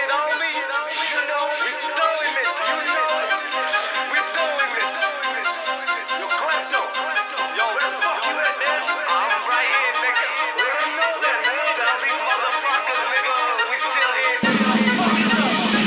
Rambira, rambira, me, we saw it, we saw it, we saw it. We saw we saw it, it. You clap though, clap though. Yo, look at you with right, back up. We're the fuck of the rig, we still here.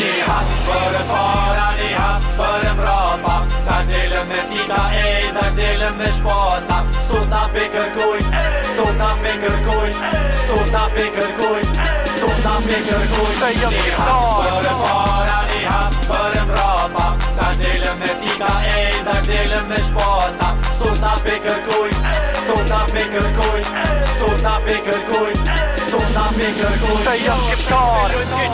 Det har förfarar, det har för en bra man. Ta till en med diga, en med diga sporta. Stod där bekörcoin, stod där bekörcoin, stod där Ta me kërkuj të një hatë Për e para një hatë Për e mrapa Ta delëm me tika e Ta delëm me shpata Sto ta me kërkuj Sto ta me kërkuj Sto ta me kërkuj Sto ta me kërkuj Të jam kiptar Të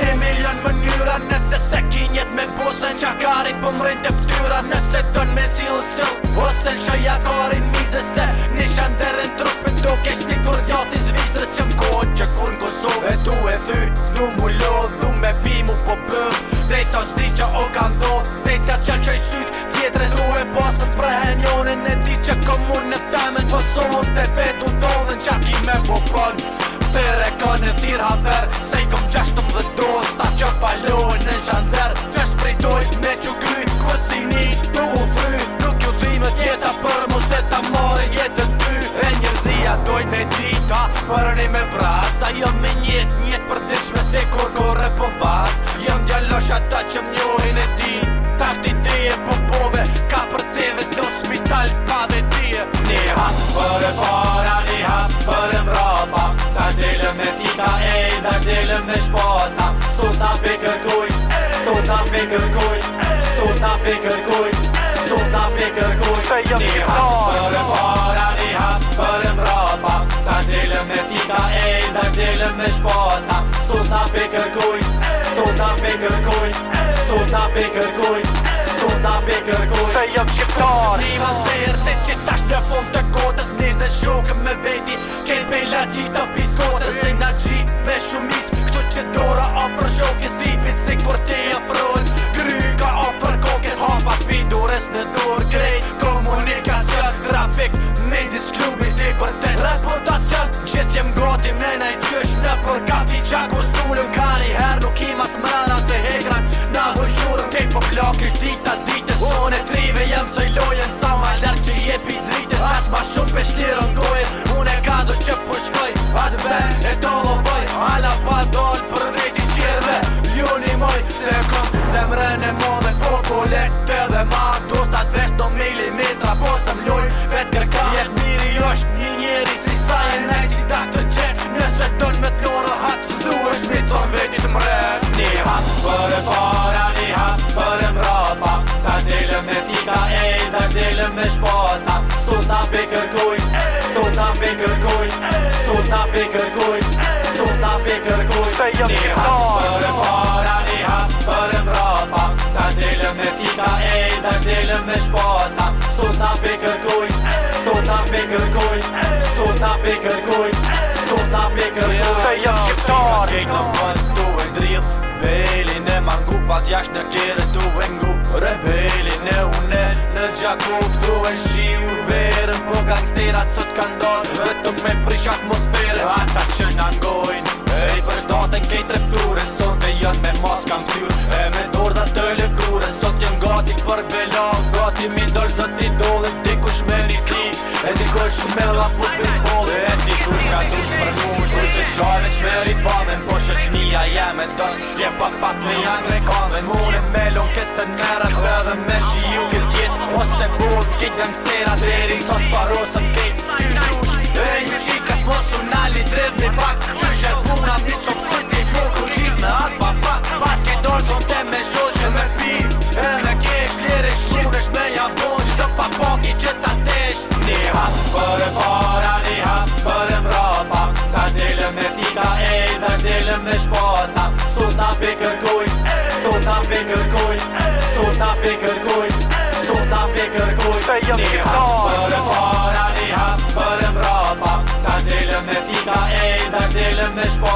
Në milion mënyrat nëse se kinjet me posa Qa karit po mërën të ftyrat nëse të në mesilë sëll Ose që jakarin mizë se nishan zërë që komunë në femen Po sonë të betu dodhen që aki me po bën Për e ka në tir haver Se i kom qeshtëm të dos Ta që palohen në shanzer Që pritoj me që kryt Kësi një të u fryt Nuk ju dhime tjeta për mu se ta marin jetën ty E njërzia doj me dita Për një me vras Ta jëm me njët njët për të shme Se kur kore po vas Jëm djallosh ata që mjojnë e ti Ta shti ti e popove Ka për ceve të për e para një hap për e mrapa Ta delë me tika e, ta delë me shpata Sto ta pe kërkuj, sto ta pe kërkuj Sto ta pe kërkuj, sto ta pe kërkuj Një hap për e para një hap për e mrapa Ta delë me tika e, ta delë me shpata Sto ta pe kërkuj, sto ta pe kërkuj Sto ta pe kërkuj Sto ta pe kërkuj Se jëm shqiptar Se jam shqiptar Se Se jam shqiptar Se dhe shokë me veti Kejt me la gjitha piskote Se nga gjit me shumic Këto që dora afrë shokë Stipit si kur ti afrën Kryka afrë koke Hapa pi dures në dur Krej komunikacion Trafik me disklubi ti për te Reputacion që t'jem goti me nëj qësh Në për kafi qak usullu Ka një her nuk i mas Se hegran na vëjshurëm Ti për po klak se kom zemre në modhe në kokole të dhe ma dostat vesht do milimetra po se mlloj vet kërka jet miri është një njeri si sa e ne si ta të qenë në sveton me t'lora hatë si slu është mi thonë veti të mre një hatë për e para një hatë për e mrapa ta dhele me tika e ta dhele me shpata stu t'na pe kërkuj stu t'na pe kërkuj stu t'na pe kërkuj stu ta pe kërkuj një hatë me shpata Sto t'na pe kërkuj Sto t'na pe kërkuj Sto t'na pe kërkuj Sto t'na pe kërkuj Sto t'na pe kërkuj Kjo qi ka kejt në mën Tu e drill Veli në ma ngu Pa t'jasht në kjere Tu e ngu Re veli në une Në gjakuf Tu e shiu Verën po kak stira Sot ka ndon Dhe me prish atmosfere Ata që në ngojnë, E i përshdo të kejt rep Kam fyrë e me Po me lapu pizbole e ti Tu qe du shpërmu Tu qe shave shmeri pavën Po shesht njëja jeme Tos tje papat me janë rekanë Dhe mune me lukit se në kërët Dhe me shi ju kërët jetë Ose bukit në kështera të eri Sot faro së të këjtë Ty du pe kërkoj Sto ta pe kërkoj Sto ta pe kërkoj Një hatë bërë para, një hatë bërë mrapa Ta delëm me tika e, ta delëm me shpa